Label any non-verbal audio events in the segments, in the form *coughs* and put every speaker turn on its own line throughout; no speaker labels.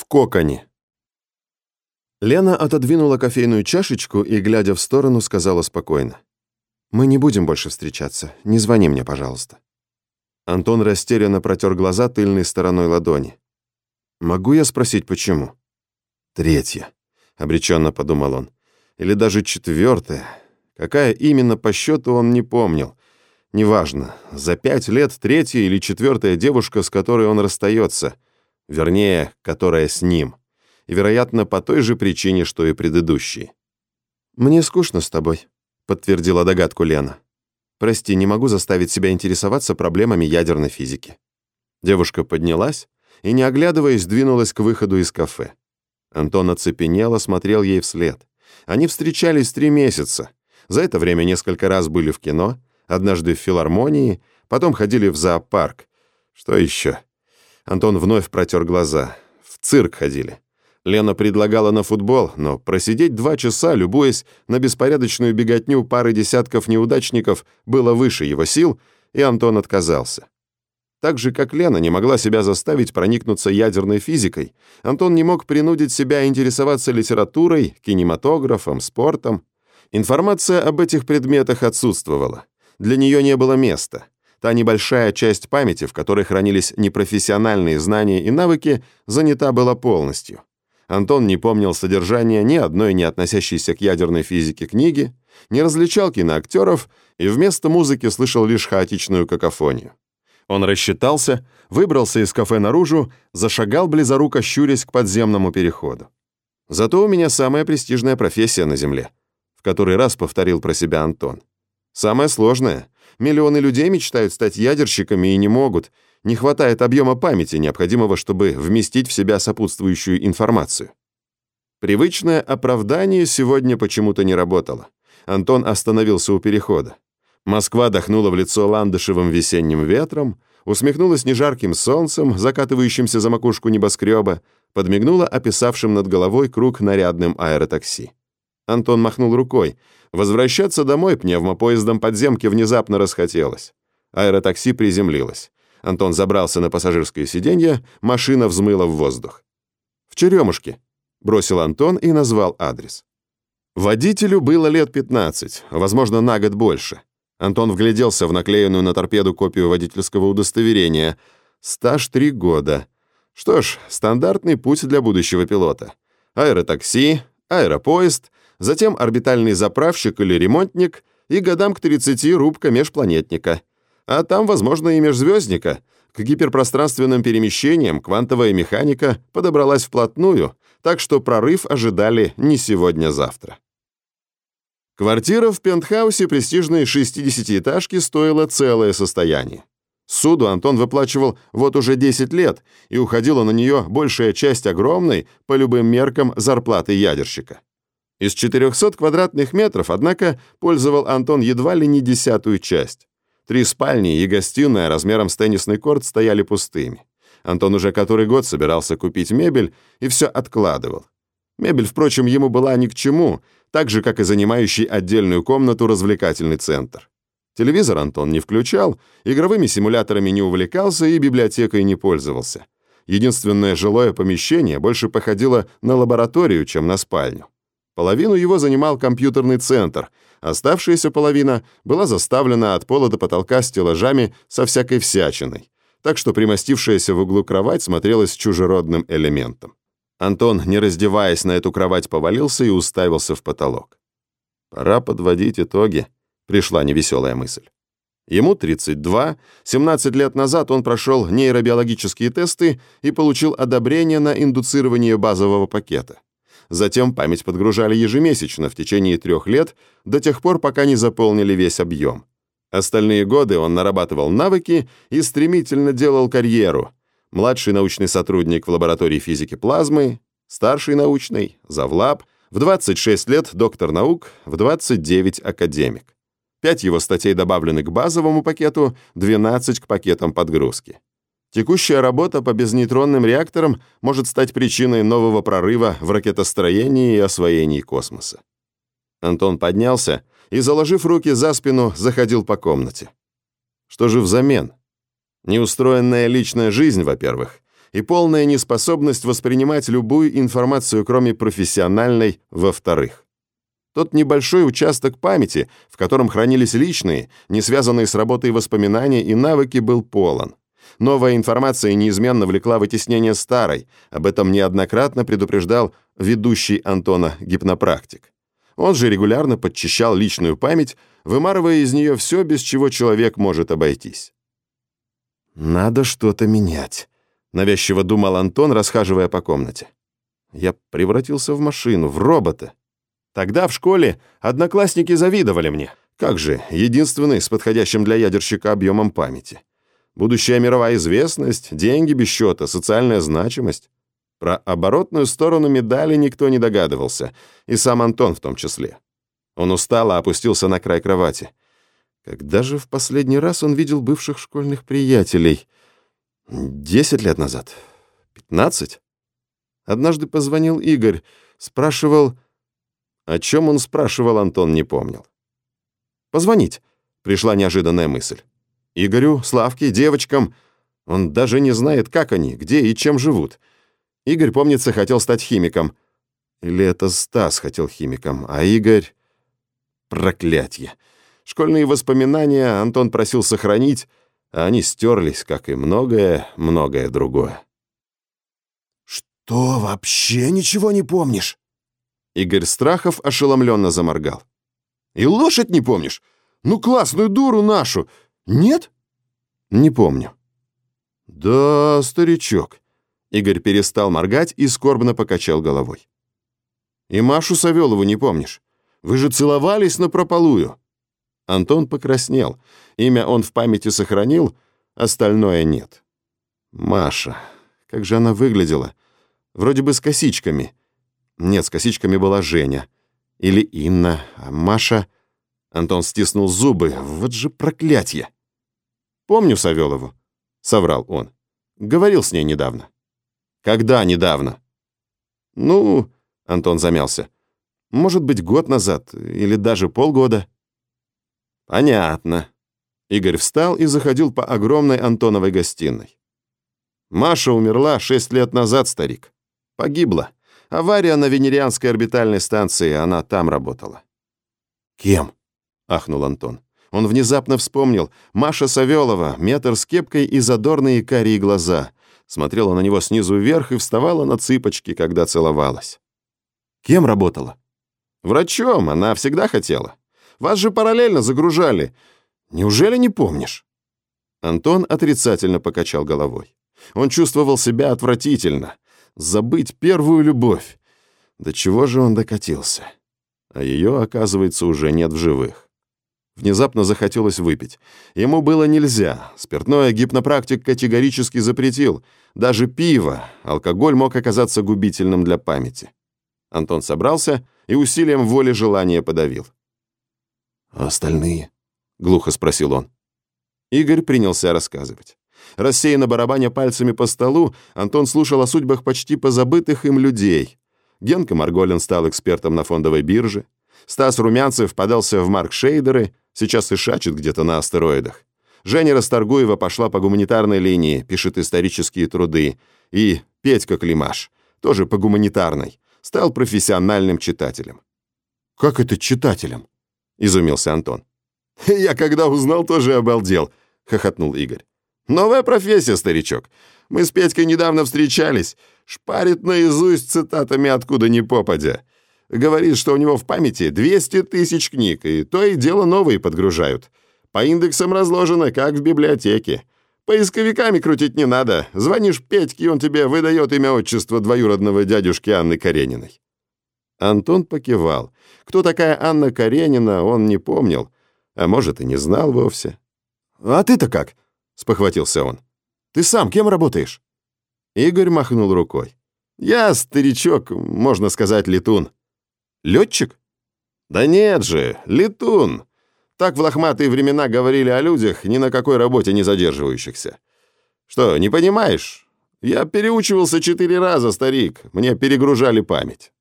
В коконе. Лена отодвинула кофейную чашечку и, глядя в сторону, сказала спокойно. «Мы не будем больше встречаться. Не звони мне, пожалуйста». Антон растерянно протер глаза тыльной стороной ладони. «Могу я спросить, почему?» «Третья», — обреченно подумал он. «Или даже четвертая. Какая именно по счету он не помнил. Неважно, за пять лет третья или четвертая девушка, с которой он расстается. Вернее, которая с ним. И, вероятно, по той же причине, что и предыдущие. «Мне скучно с тобой», — подтвердила догадку Лена. «Прости, не могу заставить себя интересоваться проблемами ядерной физики». Девушка поднялась и, не оглядываясь, двинулась к выходу из кафе. Антон оцепенело смотрел ей вслед. Они встречались три месяца. За это время несколько раз были в кино — однажды в филармонии, потом ходили в зоопарк. Что еще? Антон вновь протер глаза. В цирк ходили. Лена предлагала на футбол, но просидеть два часа, любуясь на беспорядочную беготню пары десятков неудачников, было выше его сил, и Антон отказался. Так же, как Лена не могла себя заставить проникнуться ядерной физикой, Антон не мог принудить себя интересоваться литературой, кинематографом, спортом. Информация об этих предметах отсутствовала. Для нее не было места. Та небольшая часть памяти, в которой хранились непрофессиональные знания и навыки, занята была полностью. Антон не помнил содержания ни одной не относящейся к ядерной физике книги, не различал киноактеров и вместо музыки слышал лишь хаотичную какофонию. Он рассчитался, выбрался из кафе наружу, зашагал близоруко щурясь к подземному переходу. «Зато у меня самая престижная профессия на Земле», в который раз повторил про себя Антон. Самое сложное. Миллионы людей мечтают стать ядерщиками и не могут. Не хватает объема памяти, необходимого, чтобы вместить в себя сопутствующую информацию. Привычное оправдание сегодня почему-то не работало. Антон остановился у перехода. Москва дохнула в лицо ландышевым весенним ветром, усмехнулась нежарким солнцем, закатывающимся за макушку небоскреба, подмигнула описавшим над головой круг нарядным аэротакси. Антон махнул рукой. Возвращаться домой пневмопоездом подземки внезапно расхотелось. Аэротакси приземлилось. Антон забрался на пассажирское сиденье, машина взмыла в воздух. «В Черемушке», — бросил Антон и назвал адрес. Водителю было лет 15, возможно, на год больше. Антон вгляделся в наклеенную на торпеду копию водительского удостоверения. Стаж три года. Что ж, стандартный путь для будущего пилота. Аэротакси, аэропоезд, затем орбитальный заправщик или ремонтник и годам к 30 рубка межпланетника. А там, возможно, и межзвездника. К гиперпространственным перемещениям квантовая механика подобралась вплотную, так что прорыв ожидали не сегодня-завтра. Квартира в пентхаусе престижной 60-этажки стоила целое состояние. Суду Антон выплачивал вот уже 10 лет, и уходила на нее большая часть огромной, по любым меркам, зарплаты ядерщика. Из 400 квадратных метров, однако, пользовал Антон едва ли не десятую часть. Три спальни и гостиная размером с теннисный корт стояли пустыми. Антон уже который год собирался купить мебель и все откладывал. Мебель, впрочем, ему была ни к чему, так же, как и занимающий отдельную комнату развлекательный центр. Телевизор Антон не включал, игровыми симуляторами не увлекался и библиотекой не пользовался. Единственное жилое помещение больше походило на лабораторию, чем на спальню. Половину его занимал компьютерный центр, оставшаяся половина была заставлена от пола до потолка стеллажами со всякой всячиной, так что примостившаяся в углу кровать смотрелась чужеродным элементом. Антон, не раздеваясь на эту кровать, повалился и уставился в потолок. «Пора подводить итоги», — пришла невеселая мысль. Ему 32, 17 лет назад он прошел нейробиологические тесты и получил одобрение на индуцирование базового пакета. Затем память подгружали ежемесячно в течение трех лет, до тех пор, пока не заполнили весь объем. Остальные годы он нарабатывал навыки и стремительно делал карьеру. Младший научный сотрудник в лаборатории физики плазмы, старший научный, завлаб, в 26 лет доктор наук, в 29 академик. Пять его статей добавлены к базовому пакету, 12 к пакетам подгрузки. Текущая работа по безнейтронным реакторам может стать причиной нового прорыва в ракетостроении и освоении космоса. Антон поднялся и, заложив руки за спину, заходил по комнате. Что же взамен? Неустроенная личная жизнь, во-первых, и полная неспособность воспринимать любую информацию, кроме профессиональной, во-вторых. Тот небольшой участок памяти, в котором хранились личные, не связанные с работой воспоминания и навыки, был полон. Новая информация неизменно влекла вытеснение старой, об этом неоднократно предупреждал ведущий Антона гипнопрактик. Он же регулярно подчищал личную память, вымарывая из нее все, без чего человек может обойтись. «Надо что-то менять», — навязчиво думал Антон, расхаживая по комнате. «Я превратился в машину, в робота. Тогда в школе одноклассники завидовали мне. Как же, единственный с подходящим для ядерщика объемом памяти. Будущая мировая известность, деньги без счета, социальная значимость. Про оборотную сторону медали никто не догадывался, и сам Антон в том числе. Он устало опустился на край кровати. Когда же в последний раз он видел бывших школьных приятелей? Десять лет назад? Пятнадцать? Однажды позвонил Игорь, спрашивал... О чем он спрашивал, Антон не помнил. «Позвонить», — пришла неожиданная мысль. Игорю, Славке, девочкам. Он даже не знает, как они, где и чем живут. Игорь, помнится, хотел стать химиком. Или это Стас хотел химиком, а Игорь... Проклятье. Школьные воспоминания Антон просил сохранить, а они стерлись, как и многое-многое другое.
«Что, вообще ничего не помнишь?»
Игорь Страхов ошеломленно заморгал.
«И лошадь не помнишь? Ну, классную дуру нашу! Нет?
Не помню.
Да, старичок.
Игорь перестал моргать и скорбно покачал головой. И Машу Савелову не помнишь? Вы же целовались на прополую. Антон покраснел. Имя он в памяти сохранил, остальное нет. Маша. Как же она выглядела? Вроде бы с косичками. Нет, с косичками была Женя. Или Инна. А Маша... Антон стиснул зубы. Вот же проклятье. «Помню Савелову», — соврал он. «Говорил с ней недавно». «Когда недавно?» «Ну...» — Антон замялся. «Может быть, год назад или даже полгода». «Понятно». Игорь встал и заходил по огромной Антоновой гостиной. «Маша умерла шесть лет назад, старик. Погибла. Авария на Венерианской орбитальной станции, она там работала».
«Кем?»
— ахнул Антон. Он внезапно вспомнил. Маша Савелова, метр с кепкой и задорные карие глаза. Смотрела на него снизу вверх и вставала на цыпочки, когда целовалась.
Кем работала?
Врачом, она всегда хотела. Вас же параллельно загружали. Неужели не помнишь? Антон отрицательно покачал головой. Он чувствовал себя отвратительно. Забыть первую любовь. До чего же он докатился? А ее, оказывается, уже нет в живых. Внезапно захотелось выпить. Ему было нельзя. Спиртное гипнопрактик категорически запретил. Даже пиво. Алкоголь мог оказаться губительным для памяти. Антон собрался и усилием воли желания подавил.
«А остальные?»
— глухо спросил он. Игорь принялся рассказывать. Рассеянно барабаня пальцами по столу, Антон слушал о судьбах почти позабытых им людей. Генка Марголин стал экспертом на фондовой бирже. Стас Румянцев подался в маркшейдеры, сейчас и шачет где-то на астероидах. Женя Расторгуева пошла по гуманитарной линии, пишет исторические труды. И Петька Климаш, тоже по гуманитарной, стал профессиональным читателем.
«Как это читателем?»
— изумился Антон. «Я когда узнал, тоже обалдел», — хохотнул Игорь. «Новая профессия, старичок. Мы с Петькой недавно встречались. Шпарит наизусть цитатами откуда ни попадя. Говорит, что у него в памяти 200 тысяч книг, и то и дело новые подгружают. По индексам разложено, как в библиотеке. Поисковиками крутить не надо. Звонишь Петьке, и он тебе выдает имя отчества двоюродного дядюшки Анны Карениной. Антон покивал. Кто такая Анна Каренина, он не помнил. А может, и не знал вовсе.
«А ты-то как?» — спохватился он. «Ты сам кем работаешь?»
Игорь махнул рукой. «Я старичок, можно сказать, летун».
Летчик?
Да нет же, летун. Так в лохматые времена говорили о людях, ни на какой работе не задерживающихся. Что, не понимаешь? Я переучивался четыре раза, старик. Мне перегружали память.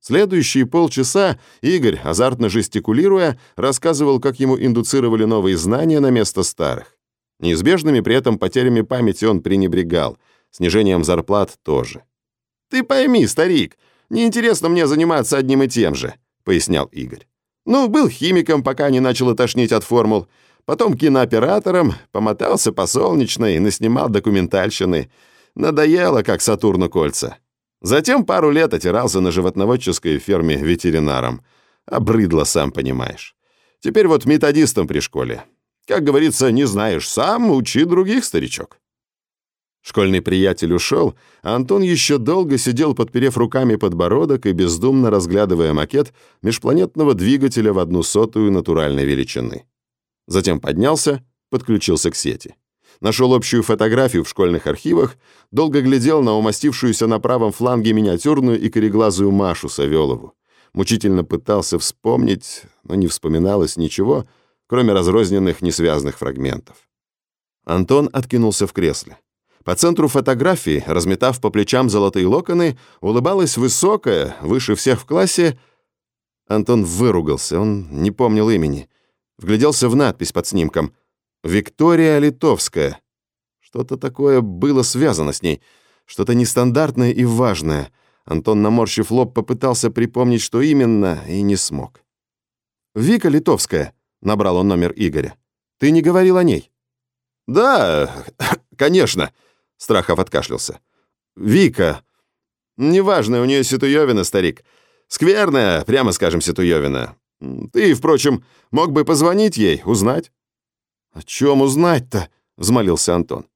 Следующие полчаса Игорь, азартно жестикулируя, рассказывал, как ему индуцировали новые знания на место старых. Неизбежными при этом потерями памяти он пренебрегал. Снижением зарплат тоже.
«Ты пойми, старик, неинтересно мне заниматься одним и тем же», — пояснял Игорь. «Ну, был химиком, пока не начало тошнить от формул. Потом кинооператором, помотался по солнечной, наснимал документальщины. Надоело, как Сатурну кольца. Затем пару лет отирался на животноводческой ферме ветеринаром. Обрыдло, сам понимаешь. Теперь вот методистом при школе. Как говорится, не знаешь сам, учи других, старичок. Школьный приятель ушел, а Антон еще долго сидел, подперев руками подбородок и бездумно разглядывая макет межпланетного двигателя в одну сотую натуральной величины. Затем поднялся, подключился к сети. Нашел общую фотографию в школьных архивах, долго глядел на умастившуюся на правом фланге миниатюрную и кореглазую Машу Савелову. Мучительно пытался вспомнить, но не вспоминалось ничего, кроме разрозненных несвязанных фрагментов. Антон откинулся в кресле. По центру фотографии, разметав по плечам золотые локоны, улыбалась высокая, выше всех в классе. Антон выругался, он не помнил имени. Вгляделся в надпись под снимком. «Виктория Литовская». Что-то такое было связано с ней, что-то нестандартное и важное. Антон, наморщив лоб, попытался припомнить, что именно, и не смог. «Вика Литовская», — набрал он номер Игоря. «Ты не говорил о ней?»
«Да, *coughs* конечно», — Страхов откашлялся.
«Вика. Неважно, у нее ситуевина, старик. Скверная, прямо скажем, ситуевина. Ты, впрочем, мог бы позвонить ей, узнать».
«О чем узнать-то?» — взмолился Антон.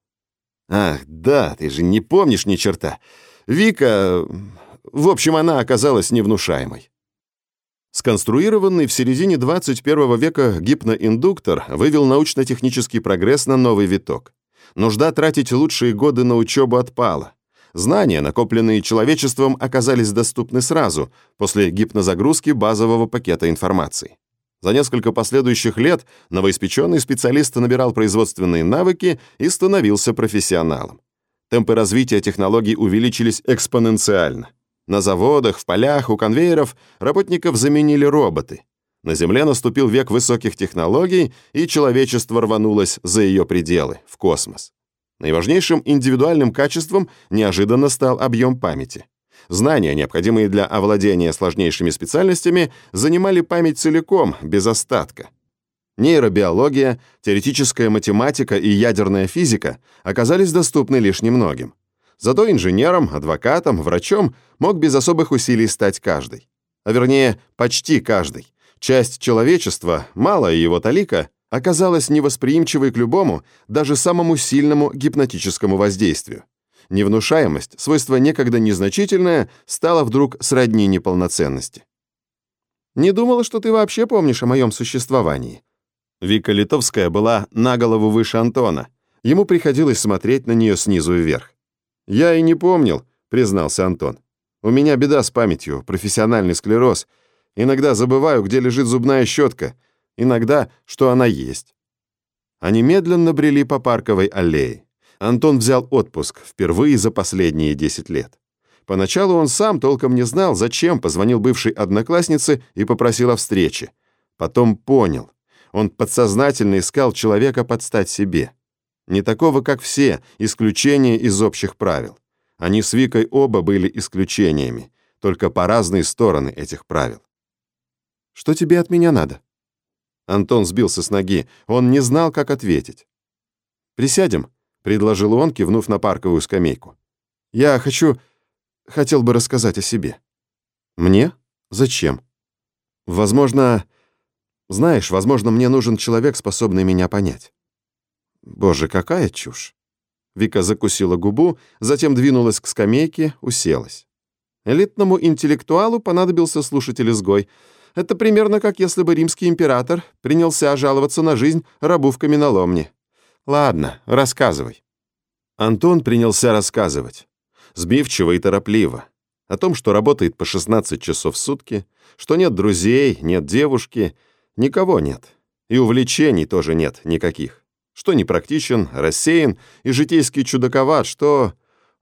«Ах, да, ты же не помнишь ни черта. Вика... В общем, она оказалась невнушаемой».
Сконструированный в середине 21 века гипноиндуктор вывел научно-технический прогресс на новый виток. Нужда тратить лучшие годы на учебу отпала. Знания, накопленные человечеством, оказались доступны сразу, после гипнозагрузки базового пакета информации. За несколько последующих лет новоиспеченный специалист набирал производственные навыки и становился профессионалом. Темпы развития технологий увеличились экспоненциально. На заводах, в полях, у конвейеров работников заменили роботы. На Земле наступил век высоких технологий, и человечество рванулось за ее пределы, в космос. Наиважнейшим индивидуальным качеством неожиданно стал объем памяти. Знания, необходимые для овладения сложнейшими специальностями, занимали память целиком, без остатка. Нейробиология, теоретическая математика и ядерная физика оказались доступны лишь немногим. Зато инженером, адвокатом, врачом мог без особых усилий стать каждый. А вернее, почти каждый. Часть человечества, малая его талика, оказалась невосприимчивой к любому, даже самому сильному гипнотическому воздействию. Невнушаемость, свойство некогда незначительное, стало вдруг сродни неполноценности. «Не думала, что ты вообще помнишь о моем существовании». Вика Литовская была на голову выше Антона. Ему приходилось смотреть на нее снизу вверх. «Я и не помнил», — признался Антон. «У меня беда с памятью, профессиональный склероз. Иногда забываю, где лежит зубная щетка, иногда, что она есть». Они медленно брели по парковой аллее. Антон взял отпуск впервые за последние 10 лет. Поначалу он сам толком не знал, зачем позвонил бывшей однокласснице и попросил о встрече. Потом понял. Он подсознательно искал человека под стать себе. Не такого, как все, исключение из общих правил. Они с Викой оба были исключениями, только по разные стороны этих правил. «Что тебе от меня надо?» Антон сбился с ноги, он не знал, как ответить. «Присядем», — предложил он, кивнув на парковую скамейку. «Я хочу... хотел бы рассказать о себе». «Мне? Зачем?» «Возможно... знаешь, возможно, мне нужен человек, способный меня понять». Боже, какая чушь. Вика закусила губу, затем двинулась к скамейке, уселась. Элитному интеллектуалу понадобился слушатель-изгой. Это примерно как если бы римский император принялся жаловаться на жизнь рабу в каменоломне. Ладно, рассказывай. Антон принялся рассказывать. Сбивчиво и торопливо. О том, что работает по 16 часов в сутки, что нет друзей, нет девушки, никого нет. И увлечений тоже нет никаких что непрактичен, рассеян и житейски чудаковат, что...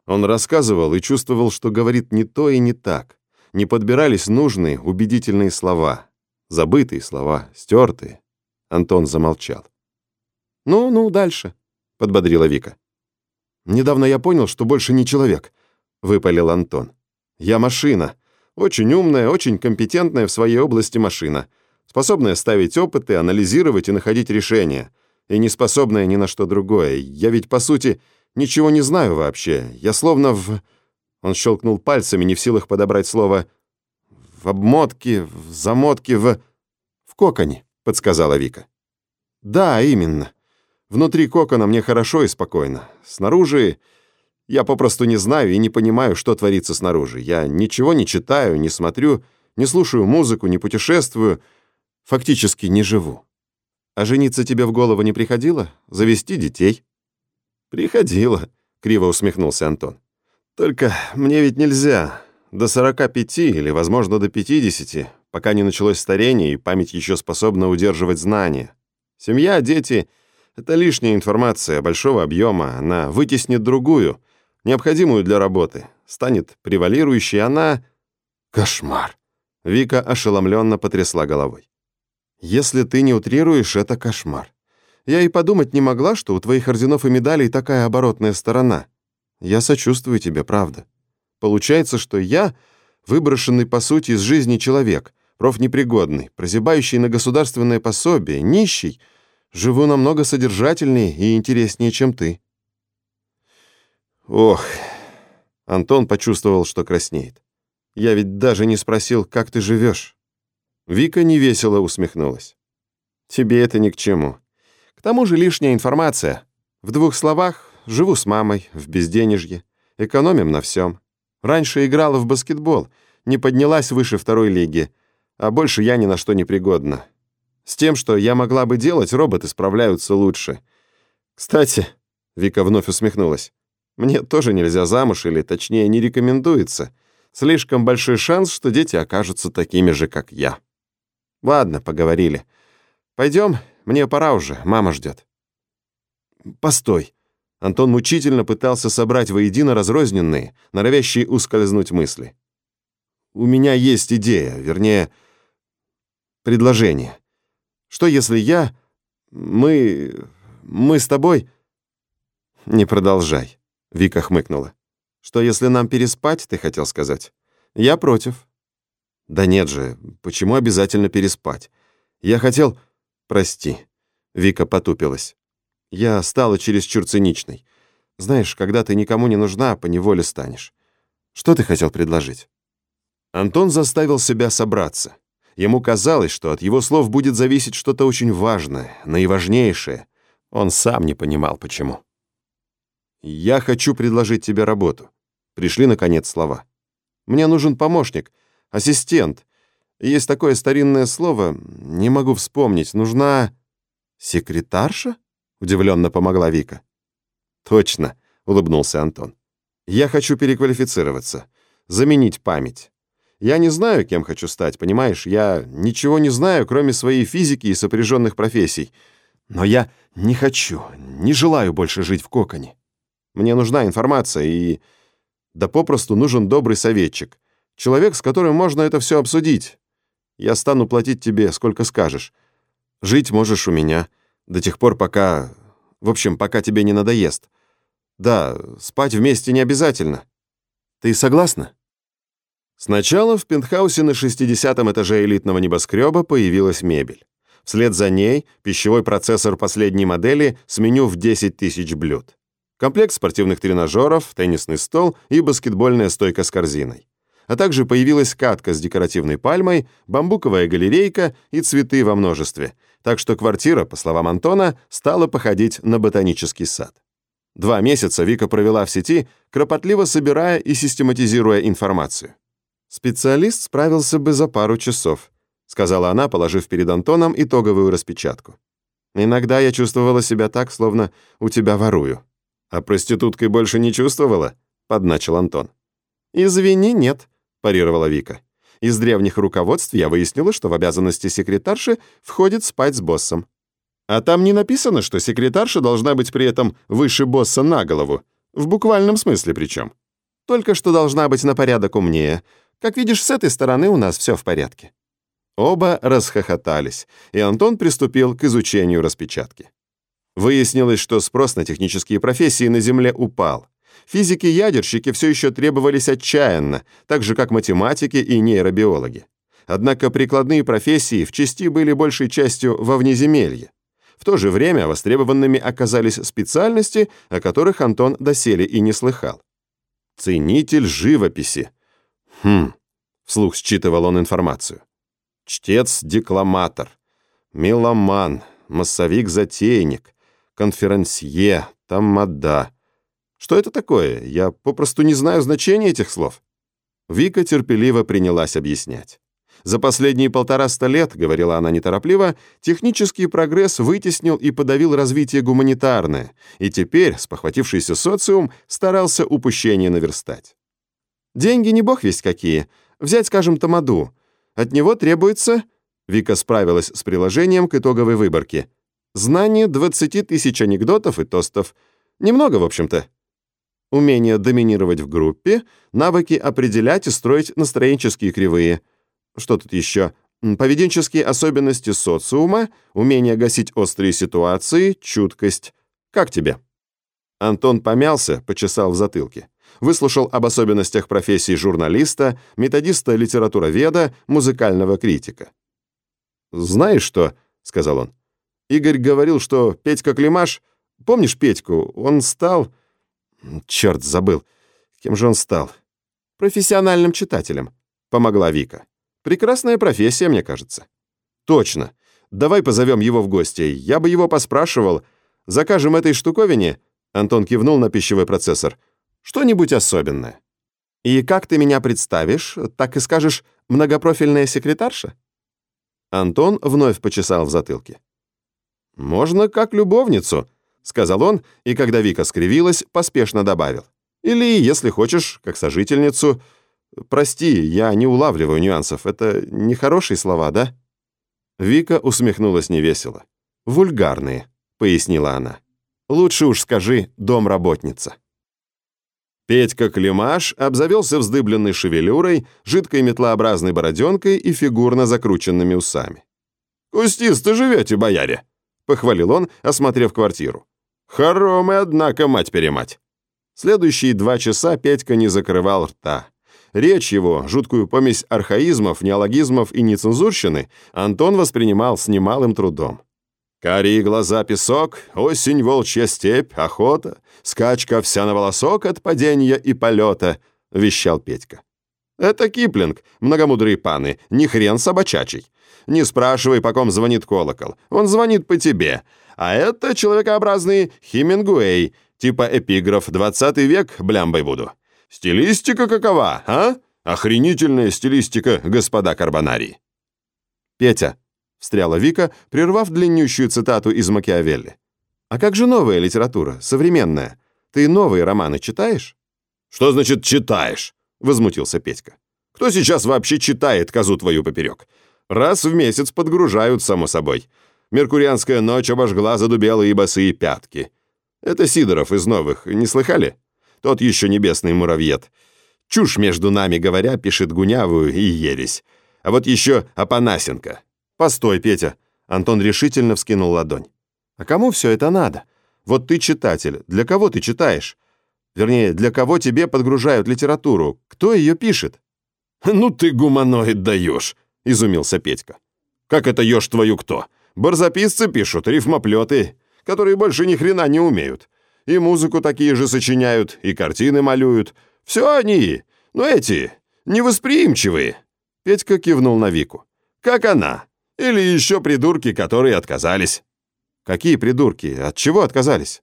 Он рассказывал и чувствовал, что говорит не то и не так. Не подбирались нужные, убедительные слова. Забытые слова, стертые. Антон замолчал. «Ну-ну, дальше», — подбодрила Вика. «Недавно я понял, что больше не человек», — выпалил Антон. «Я машина. Очень умная, очень компетентная в своей области машина, способная ставить опыты, анализировать и находить решения, и не способная ни на что другое. Я ведь, по сути, ничего не знаю вообще. Я словно в...» Он щелкнул пальцами, не в силах подобрать слово «в обмотке», «в замотке», «в...» «в коконе», — подсказала Вика. «Да, именно. Внутри кокона мне хорошо и спокойно. Снаружи я попросту не знаю и не понимаю, что творится снаружи. Я ничего не читаю, не смотрю, не слушаю музыку, не путешествую, фактически не живу. А жениться тебе в голову не приходило? Завести детей?» «Приходило», — криво усмехнулся Антон. «Только мне ведь нельзя. До 45 или, возможно, до 50, пока не началось старение и память еще способна удерживать знания. Семья, дети — это лишняя информация большого объема. Она вытеснит другую, необходимую для работы. Станет превалирующей, она... Кошмар. Вика ошеломленно потрясла головой. Если ты не утрируешь, это кошмар. Я и подумать не могла, что у твоих орденов и медалей такая оборотная сторона. Я сочувствую тебе, правда. Получается, что я выброшенный, по сути, из жизни человек, профнепригодный, прозябающий на государственное пособие, нищий, живу намного содержательнее и интереснее, чем ты. Ох, Антон почувствовал, что краснеет. Я ведь даже не спросил, как ты живешь. Вика невесело усмехнулась. Тебе это ни к чему. К тому же лишняя информация. В двух словах, живу с мамой, в безденежье, экономим на всем. Раньше играла в баскетбол, не поднялась выше второй лиги, а больше я ни на что не пригодна. С тем, что я могла бы делать, роботы справляются лучше. Кстати, Вика вновь усмехнулась. Мне тоже нельзя замуж, или точнее не рекомендуется. Слишком большой шанс, что дети окажутся такими же, как я. Ладно, поговорили. Пойдем, мне пора уже, мама ждет. Постой. Антон мучительно пытался собрать воедино разрозненные, норовящие ускользнуть мысли. «У меня есть идея, вернее, предложение. Что если я... Мы... мы с тобой...» «Не продолжай», — Вика хмыкнула. «Что если нам переспать, ты хотел сказать? Я против». «Да нет же, почему обязательно переспать? Я хотел...» «Прости», — Вика потупилась. Я стала чересчур циничной. Знаешь, когда ты никому не нужна, поневоле станешь. Что ты хотел предложить?» Антон заставил себя собраться. Ему казалось, что от его слов будет зависеть что-то очень важное, наиважнейшее. Он сам не понимал, почему. «Я хочу предложить тебе работу». Пришли, наконец, слова. «Мне нужен помощник, ассистент. Есть такое старинное слово, не могу вспомнить. Нужна... секретарша?» Удивленно помогла Вика. Точно, улыбнулся Антон. Я хочу переквалифицироваться, заменить память. Я не знаю, кем хочу стать, понимаешь? Я ничего не знаю, кроме своей физики и сопряженных профессий. Но я не хочу, не желаю больше жить в коконе. Мне нужна информация и... Да попросту нужен добрый советчик. Человек, с которым можно это все обсудить. Я стану платить тебе, сколько скажешь. Жить можешь у меня до тех пор, пока... В общем, пока тебе не надоест. Да, спать вместе не обязательно. Ты согласна? Сначала в пентхаусе на 60 этаже элитного небоскреба появилась мебель. Вслед за ней пищевой процессор последней модели с меню в 10 тысяч блюд. Комплект спортивных тренажеров, теннисный стол и баскетбольная стойка с корзиной. А также появилась катка с декоративной пальмой, бамбуковая галерейка и цветы во множестве, так что квартира, по словам Антона, стала походить на ботанический сад. Два месяца Вика провела в сети, кропотливо собирая и систематизируя информацию. «Специалист справился бы за пару часов», сказала она, положив перед Антоном итоговую распечатку. «Иногда я чувствовала себя так, словно у тебя ворую». «А проституткой больше не чувствовала?» — подначил Антон. «Извини, нет», — парировала Вика. Из древних руководств я выяснила, что в обязанности секретарши входит спать с боссом. А там не написано, что секретарша должна быть при этом выше босса на голову. В буквальном смысле причем. Только что должна быть на порядок умнее. Как видишь, с этой стороны у нас все в порядке». Оба расхохотались, и Антон приступил к изучению распечатки. Выяснилось, что спрос на технические профессии на Земле упал. Физики-ядерщики все еще требовались отчаянно, так же как математики и нейробиологи. Однако прикладные профессии в части были большей частью во внеземелье. В то же время востребованными оказались специальности, о которых Антон доселе и не слыхал. Ценитель живописи. Хм, вслух считывал он информацию. Чтец-декламатор, меломан, массовик-затейник, конферансье, тамада. Что это такое? Я попросту не знаю значения этих слов. Вика терпеливо принялась объяснять. За последние полтораста лет, говорила она неторопливо, технический прогресс вытеснил и подавил развитие гуманитарное, и теперь спохватившийся социум старался упущение наверстать. Деньги не бог весть какие. Взять, скажем, тамаду. От него требуется... Вика справилась с приложением к итоговой выборке. Знание 20 тысяч анекдотов и тостов. Немного, в общем-то. Умение доминировать в группе, навыки определять и строить настроенческие кривые — что тут еще? Поведенческие особенности социума, умение гасить острые ситуации, чуткость. Как тебе? Антон помялся, почесал в затылке. Выслушал об особенностях профессии журналиста, методиста литературоведа, музыкального критика. «Знаешь что?» — сказал он. «Игорь говорил, что Петька Климаш... Помнишь Петьку? Он стал...» «Черт, забыл. Кем же он стал?» «Профессиональным читателем», — помогла Вика. Прекрасная профессия, мне кажется. Точно. Давай позовем его в гости. Я бы его поспрашивал. Закажем этой штуковине, Антон кивнул на пищевой процессор, что-нибудь особенное. И как ты меня представишь, так и скажешь многопрофильная секретарша? Антон вновь почесал в затылке. «Можно как любовницу», — сказал он, и когда Вика скривилась, поспешно добавил. «Или, если хочешь, как сожительницу, Прости, я не улавливаю нюансов. Это нехорошие слова, да? Вика усмехнулась невесело. Вульгарные, пояснила она. Лучше уж скажи домработница. Петька Климаш обзавелся вздыбленной шевелюрой, жидкой метлообразной бороденкой и фигурно закрученными усами. «Кустисто живете, бояре!» — похвалил он, осмотрев квартиру. «Хоромы, однако, мать-перемать!» Следующие два часа Петька не закрывал рта. Речь его, жуткую помесь архаизмов, неологизмов и нецензурщины, Антон воспринимал с немалым трудом. Карие глаза песок, осень волчья степь, охота, скачка вся на волосок от падения и полета, вещал Петька. Это Киплинг, многомудрые паны, не хрен собачачий. Не спрашивай, по ком звонит колокол, он звонит по тебе. А это человекообразный Хемингуэй, типа эпиграф «20 век, блямбой буду». Стилистика какова, а? Охренительная стилистика, господа карбонарии. Петя, встряла Вика, прервав длиннющую цитату из Макиавелли. А как же новая литература, современная? Ты новые романы читаешь? Что значит читаешь? Возмутился Петька. Кто сейчас вообще читает козу твою поперек? Раз в месяц подгружают, само собой. Меркурианская ночь обожгла задубелые босые пятки. Это Сидоров из новых, не слыхали? Тот еще небесный муравьед. Чушь между нами говоря, пишет гунявую и ересь. А вот еще Апанасенко. Постой, Петя. Антон решительно вскинул ладонь. А кому все это надо? Вот ты читатель. Для кого ты читаешь? Вернее, для кого тебе подгружают литературу? Кто ее пишет? *laughs* Ну ты гуманоид даешь, изумился Петька. Как это ешь твою кто? Барзаписцы пишут, рифмоплеты, которые больше ни хрена не умеют и музыку такие же сочиняют, и картины малюют. Все они, но ну, эти, невосприимчивые». Петька кивнул на Вику. «Как она? Или еще придурки, которые отказались». «Какие придурки? От чего отказались?»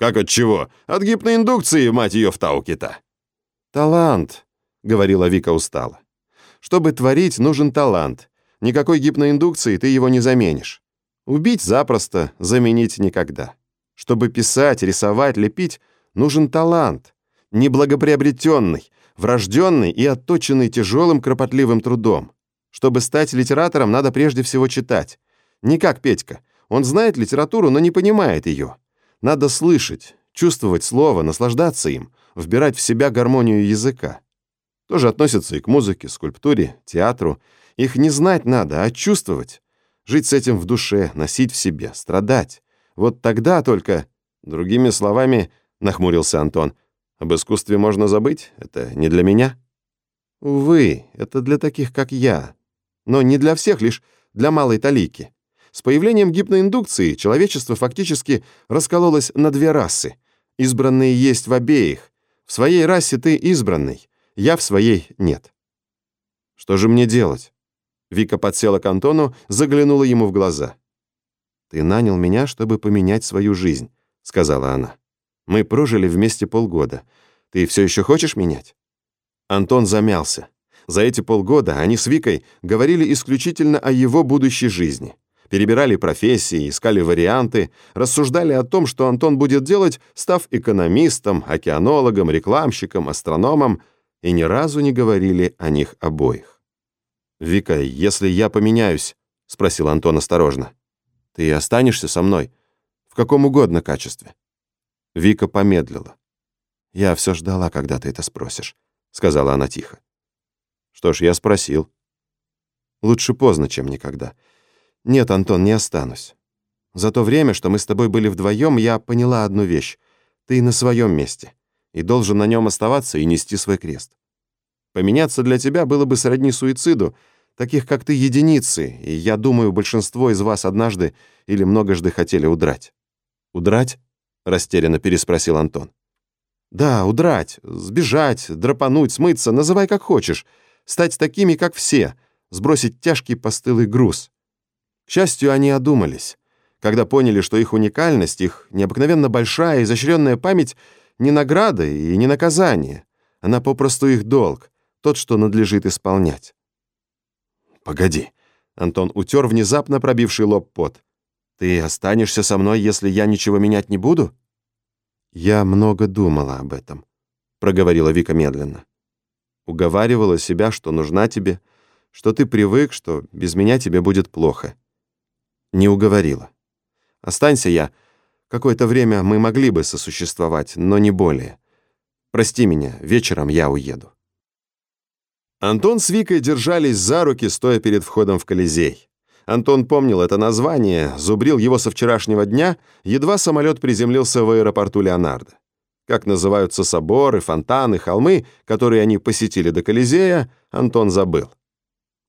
«Как от чего? От гипноиндукции, мать ее, в Таукита». «Талант», — говорила Вика устало. «Чтобы творить, нужен талант. Никакой гипноиндукции ты его не заменишь. Убить запросто, заменить никогда». Чтобы писать, рисовать, лепить, нужен талант, неблагоприобретенный, врожденный и отточенный тяжелым кропотливым трудом. Чтобы стать литератором, надо прежде всего читать. Не как Петька. Он знает литературу, но не понимает ее. Надо слышать, чувствовать слово, наслаждаться им, вбирать в себя гармонию языка. Тоже относится и к музыке, скульптуре, театру. Их не знать надо, а чувствовать. Жить с этим в душе, носить в себе, страдать Вот тогда только... Другими словами, нахмурился Антон, об искусстве можно забыть? Это не для меня? Увы, это для таких, как я. Но не для всех, лишь для малой талики. С появлением гипноиндукции человечество фактически раскололось на две расы. Избранные есть в обеих. В своей расе ты избранный, я в своей нет. Что же мне делать? Вика подсела к Антону, заглянула ему в глаза. «Ты нанял меня, чтобы поменять свою жизнь», — сказала она. «Мы прожили вместе полгода. Ты все еще хочешь менять?» Антон замялся. За эти полгода они с Викой говорили исключительно о его будущей жизни. Перебирали профессии, искали варианты, рассуждали о том, что Антон будет делать, став экономистом, океанологом, рекламщиком, астрономом, и ни разу не говорили о них обоих. «Вика, если я поменяюсь», — спросил Антон осторожно, — «ты останешься со мной? В каком угодно качестве?» Вика помедлила. «Я все ждала, когда ты это спросишь», — сказала она тихо. «Что ж, я спросил». «Лучше поздно, чем никогда. Нет, Антон, не останусь. За то время, что мы с тобой были вдвоем, я поняла одну вещь. Ты на своем месте и должен на нем оставаться и нести свой крест. Поменяться для тебя было бы сродни суициду, таких как ты единицы, и я думаю, большинство из вас однажды или многожды хотели удрать. Удрать? растерянно переспросил Антон. Да, удрать, сбежать, драпануть, смыться, называй как хочешь, стать такими, как все, сбросить тяжкий постылый груз. К счастью, они одумались, когда поняли, что их уникальность, их необыкновенно большая изощренная память не награда и не наказание. Она попросту их долг, тот, что надлежит исполнять. «Погоди», — Антон утер внезапно пробивший лоб пот. «Ты останешься со мной, если я ничего менять не буду?» «Я много думала об этом», — проговорила Вика медленно. Уговаривала себя, что нужна тебе, что ты привык, что без меня тебе будет плохо. Не уговорила. Останься я, Какое-то время мы могли бы сосуществовать, но не более. Прости меня, вечером я уеду». Антон с Викой держались за руки, стоя перед входом в Колизей. Антон помнил это название, зубрил его со вчерашнего дня, едва самолет приземлился в аэропорту Леонардо. Как называются соборы, фонтаны, холмы, которые они посетили до Колизея, Антон забыл.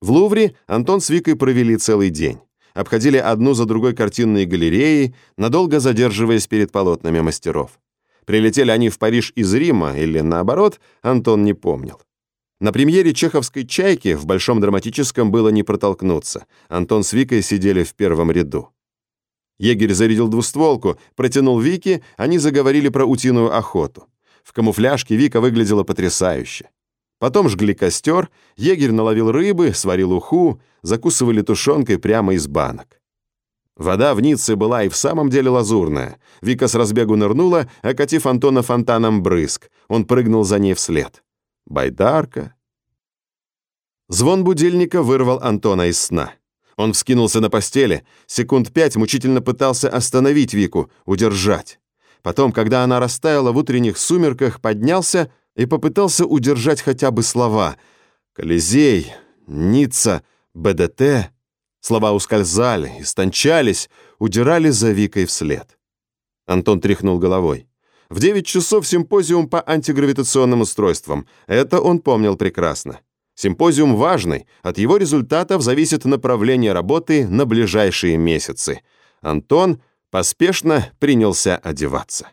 В Лувре Антон с Викой провели целый день обходили одну за другой картинные галереи, надолго задерживаясь перед полотнами мастеров. Прилетели они в Париж из Рима или наоборот, Антон не помнил. На премьере чеховской «Чайки» в Большом драматическом было не протолкнуться. Антон с Викой сидели в первом ряду. Егерь зарядил двустволку, протянул Вике, они заговорили про утиную охоту. В камуфляжке Вика выглядела потрясающе. Потом жгли костер, егерь наловил рыбы, сварил уху, закусывали тушенкой прямо из банок. Вода в Ницце была и в самом деле лазурная. Вика с разбегу нырнула, окатив Антона фонтаном брызг. Он прыгнул за ней вслед. Байдарка. Звон будильника вырвал Антона из сна. Он вскинулся на постели, секунд пять мучительно пытался остановить Вику, удержать. Потом, когда она растаяла в утренних сумерках, поднялся и попытался удержать хотя бы слова. «Колизей», «Ницца», «БДТ». Слова ускользали, истончались, удирали за Викой вслед. Антон тряхнул головой. В 9 часов симпозиум по антигравитационным устройствам. Это он помнил прекрасно. Симпозиум важный, от его результатов зависит направление работы на ближайшие месяцы. Антон поспешно принялся одеваться.